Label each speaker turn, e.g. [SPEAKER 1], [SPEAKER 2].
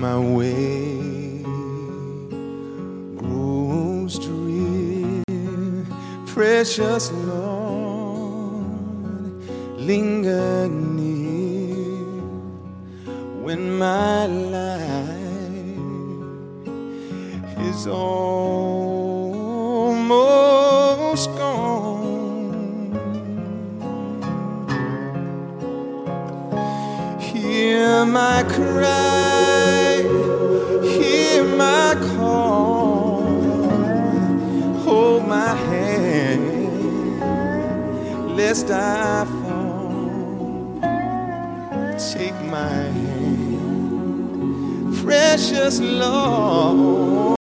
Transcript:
[SPEAKER 1] my way. Grows drear, precious Lord, linger near. When my life is almost gone. Hear my cry, hand, lest I fall. Take my hand, precious Lord.